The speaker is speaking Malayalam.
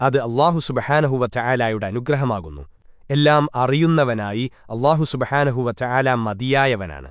അത് അള്ളാഹു സുബഹാനഹുവ ചായാലായുടെ അനുഗ്രഹമാകുന്നു. എല്ലാം അറിയുന്നവനായി അള്ളാഹു സുബഹാനഹുവ ചായാല മതിയായവനാണ്.